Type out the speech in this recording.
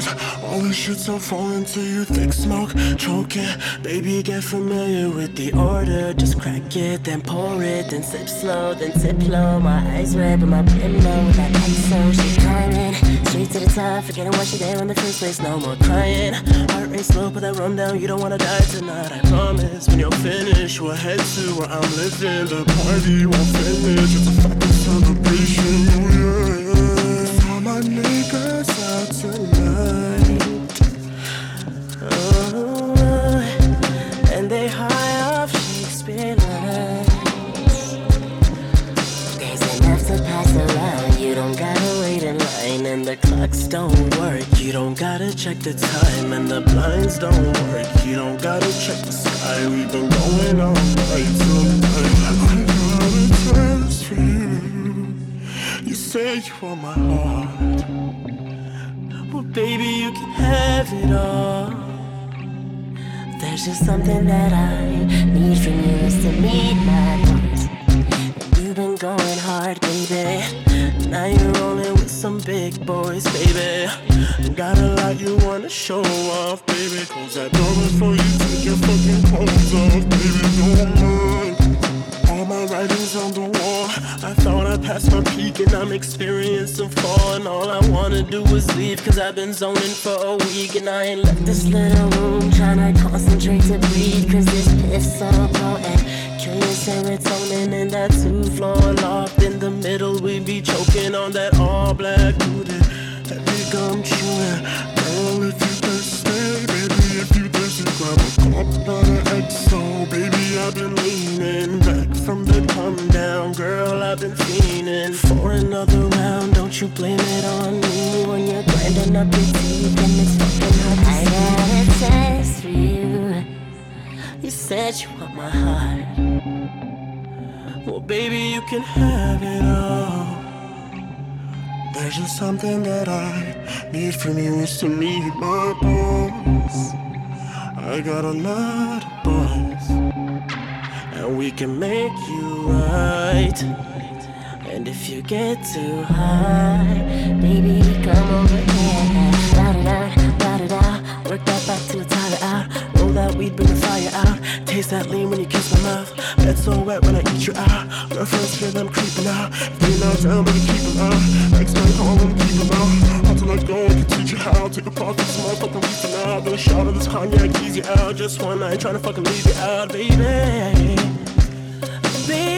smoke. All the shit's so falling to you, thick smoke, choking. Baby, get familiar with the order. Just crack it, then pour it, then sip slow, then tip low. My eyes red, but my brim low with that XO. She climbing straight to the top, forgetting why she there in the first place. No more crying. Heart rate slow, put that rum down. You don't wanna die tonight, I promise. When you're finished, we'll head to where I'm living. The party won't finish. It's a fucking celebration, and the clocks don't work. You don't gotta check the time, and the blinds don't work. You don't gotta check the sky. We've been going all night tonight. I got a test for you. You say you want my heart. Well, baby, you can have it all. There's just something that I need from you to meet boys, baby. Got a lot you wanna show off, baby. Close that door before you take your fucking clothes off, baby. Don't mind. All my writings on the wall. I thought I passed my peak and I'm experiencing fall. And all I wanna do is leave, cause I've been zoning for a week. And I ain't left this little room trying to concentrate to breathe. Cause this piss so potent. Kill your serotonin in that two floor loft. In the middle, we be choking on that all black I've been fiending for another round. Don't you blame it on me when you're grinding up your teeth and it's fucking hard to I got a test for you. You said you want my heart. Well, baby, you can have it all. There's just something that I need from you is to meet my boss. I got a lot of boys, and we can make you right. And if you get too high, baby, come over here. Ride it out, ride it out. Work that back till it's tired out. Roll that weed, bring the fire out. Taste that lean when you kiss my mouth. Bed so wet when I eat you out. Girlfriends hear them creeping out. They not down, but keep them out. Next time call them, keep them out. How to let go, I can teach you how. Take a pause, this motherfucking week for now. Do a shot of this cognac, you out. Just one night, trying to fucking leave you out, baby. Baby,